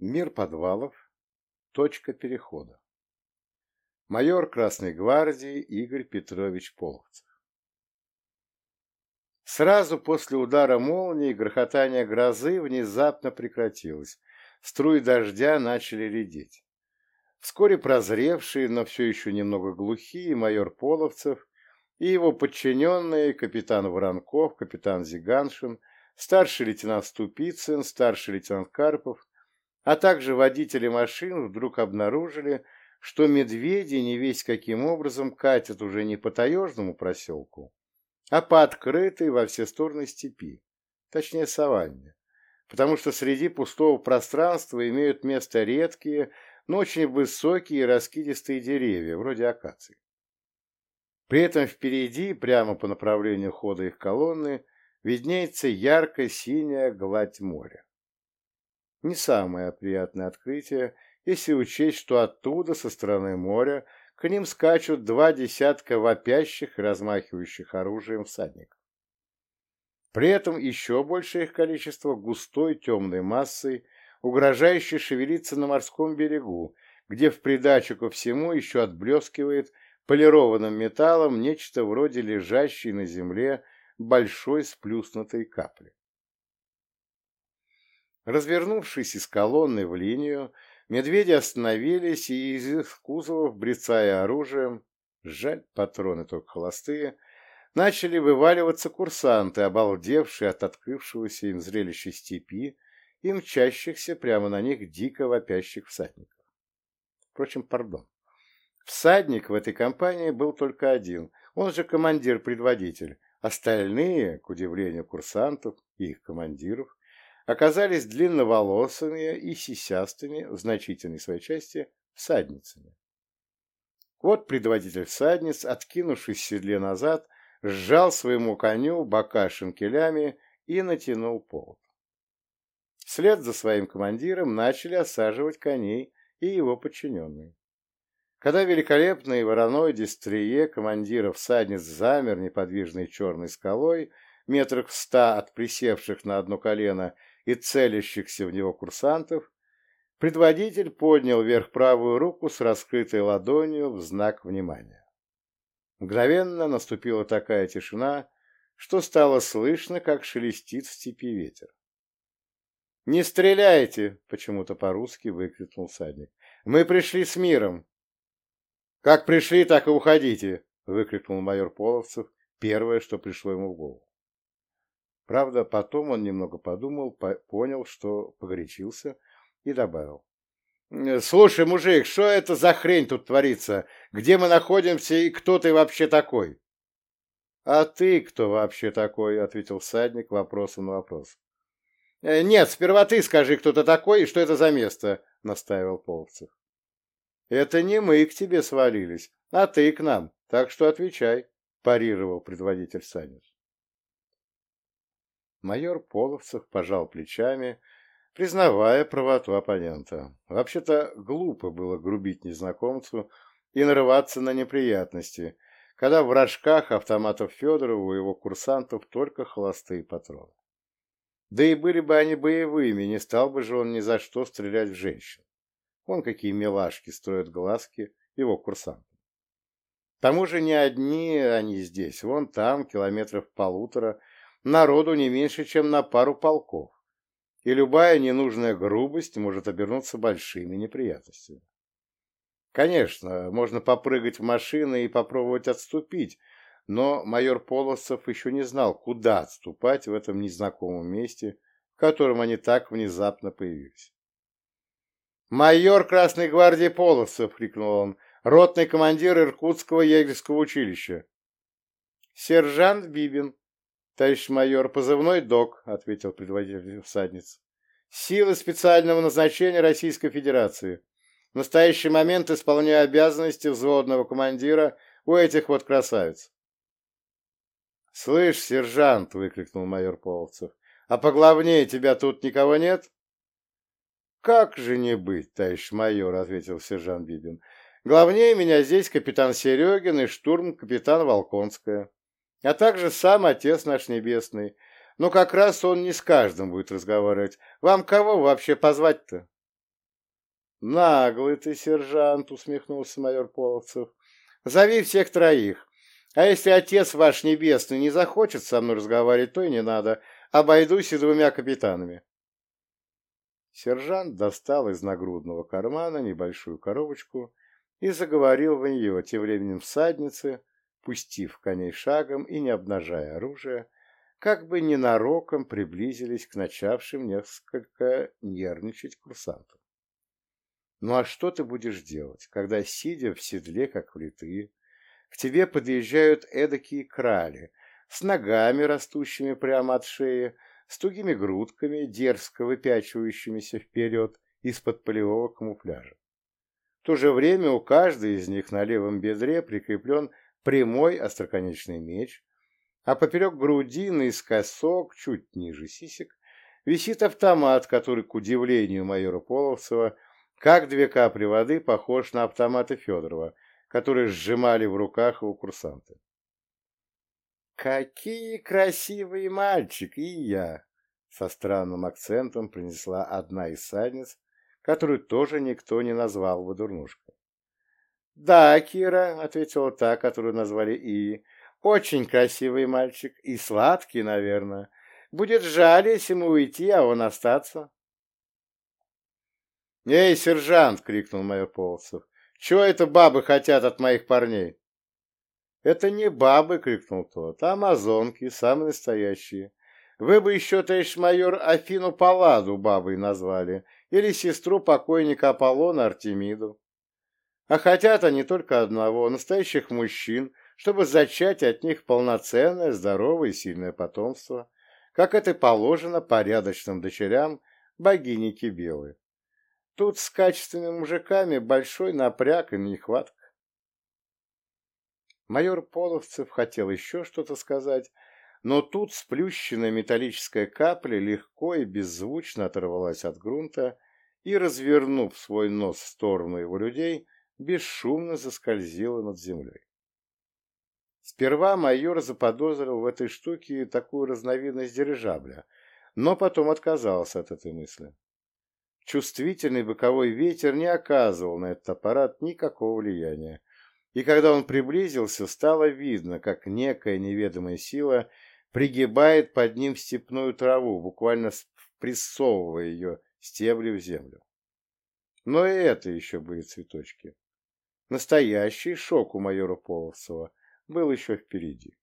Мир подвалов. Точка перехода. Майор Красной гвардии Игорь Петрович Половцев. Сразу после удара молнии грохотание грозы внезапно прекратилось. Струи дождя начали редеть. Вскоре прозревший, но все еще немного глухие майор Половцев и его подчиненные капитан Воронков, капитан Зиганшин, старший лейтенант Ступицын, старший лейтенант Карпов а также водители машин вдруг обнаружили, что медведи не весь каким образом катят уже не по таежному проселку, а по открытой во все стороны степи, точнее саванне, потому что среди пустого пространства имеют место редкие, но очень высокие раскидистые деревья, вроде акаций. При этом впереди, прямо по направлению хода их колонны, виднеется яркая синяя гладь моря. Не самое приятное открытие, если учесть, что оттуда, со стороны моря, к ним скачут два десятка вопящих и размахивающих оружием всадников. При этом еще большее их количество густой темной массой, угрожающе шевелится на морском берегу, где в придачу ко всему еще отблескивает полированным металлом нечто вроде лежащей на земле большой сплюснутой капли. Развернувшись из колонны в линию, медведи остановились и из их кузовов, брецая оружием, жаль, патроны только холостые, начали вываливаться курсанты, обалдевшие от открывшегося им зрелища степи и мчащихся прямо на них дико вопящих всадников. Впрочем, пардон. Всадник в этой компании был только один, он же командир-предводитель. Остальные, к удивлению курсантов и их командиров, оказались длинноволосыми и сисястыми, в значительной своей части, всадницами. Вот предводитель всадниц, откинувшись в седле назад, сжал своему коню бока шинкелями и натянул повод. Вслед за своим командиром начали осаживать коней и его подчиненные. Когда великолепный вороной дистрие командира всадниц замер неподвижной черной скалой, метрах в ста от присевших на одно колено и целящихся в него курсантов, предводитель поднял вверх правую руку с раскрытой ладонью в знак внимания. Мгновенно наступила такая тишина, что стало слышно, как шелестит в степи ветер. «Не стреляйте!» — почему-то по-русски выкрикнул садник. «Мы пришли с миром!» «Как пришли, так и уходите!» — выкрикнул майор Половцев, первое, что пришло ему в голову. Правда, потом он немного подумал, по понял, что погорячился, и добавил. «Слушай, мужик, что это за хрень тут творится? Где мы находимся и кто ты вообще такой?» «А ты кто вообще такой?» — ответил всадник вопросом на вопрос. «Э, «Нет, сперва ты скажи, кто ты такой и что это за место», — настаивал Половцев. «Это не мы к тебе свалились, а ты к нам, так что отвечай», — парировал предводитель всадниц. Майор Половцев пожал плечами, признавая правоту оппонента. Вообще-то глупо было грубить незнакомцу и нарываться на неприятности, когда в рожках автоматов Федорова у его курсантов только холостые патроны. Да и были бы они боевыми, не стал бы же он ни за что стрелять в женщин. Вон какие милашки строят глазки его курсантам. К тому же не одни они здесь, вон там, километров полутора, народу не меньше, чем на пару полков, и любая ненужная грубость может обернуться большими неприятностями. Конечно, можно попрыгать в машины и попробовать отступить, но майор Полосов еще не знал, куда отступать в этом незнакомом месте, в котором они так внезапно появились. «Майор Красной гвардии Полосов!» — крикнул он. «Ротный командир Иркутского егерского училища!» «Сержант Бибин!» «Товарищ майор, позывной ДОК», — ответил предводитель всадниц. «Силы специального назначения Российской Федерации. В настоящий момент исполняю обязанности взводного командира у этих вот красавиц». «Слышь, сержант!» — выкрикнул майор Половцев. «А поглавнее тебя тут никого нет?» «Как же не быть, товарищ майор!» — ответил сержант Бибин. «Главнее меня здесь капитан Серегин и штурм капитан Волконская» а также сам Отец наш Небесный. Но как раз он не с каждым будет разговаривать. Вам кого вообще позвать-то? Наглый ты, сержант, усмехнулся майор Половцев. Зови всех троих. А если отец ваш небесный не захочет со мной разговаривать, то и не надо. Обойдусь и двумя капитанами. Сержант достал из нагрудного кармана небольшую коробочку и заговорил в нее, тем временем всадницы, пустив коней шагом и не обнажая оружие, как бы ненароком приблизились к начавшим несколько нервничать курсантам. Ну а что ты будешь делать, когда, сидя в седле, как влитые, к тебе подъезжают эдакие крали с ногами, растущими прямо от шеи, с тугими грудками, дерзко выпячивающимися вперед из-под полевого камуфляжа. В то же время у каждой из них на левом бедре прикреплен прямой остроконечный меч, а поперек груди наискосок, чуть ниже сисек, висит автомат, который, к удивлению майора Половцева, как две капли воды, похож на автоматы Федорова, которые сжимали в руках его курсанты. «Какие красивые мальчик, и я!» Со странным акцентом принесла одна из садниц, которую тоже никто не назвал бы дурнушкой. «Да, Кира», — ответила та, которую назвали И, — «очень красивый мальчик и сладкий, наверное. Будет жаль, если ему уйти, а он остаться». «Эй, сержант!» — крикнул майор Полосов. «Чего это бабы хотят от моих парней?» «Это не бабы!» — крикнул тот, а амазонки, самые настоящие. Вы бы еще, товарищ майор, Афину Палладу бабой назвали, или сестру покойника Аполлона Артемиду. А хотят они только одного, настоящих мужчин, чтобы зачать от них полноценное, здоровое и сильное потомство, как это положено порядочным дочерям богини Кибелы. Тут с качественными мужиками большой напряг и нехватка. Майор Половцев хотел еще что-то сказать, но тут сплющенная металлическая капля легко и беззвучно оторвалась от грунта и, развернув свой нос в сторону его людей, бесшумно заскользила над землей. Сперва майор заподозрил в этой штуке такую разновидность дирижабля, но потом отказался от этой мысли. Чувствительный боковой ветер не оказывал на этот аппарат никакого влияния, и когда он приблизился, стало видно, как некая неведомая сила пригибает под ним степную траву, буквально прессовывая ее стебли в землю. Но и это еще были цветочки. Настоящий шок у майора Половцева был еще впереди.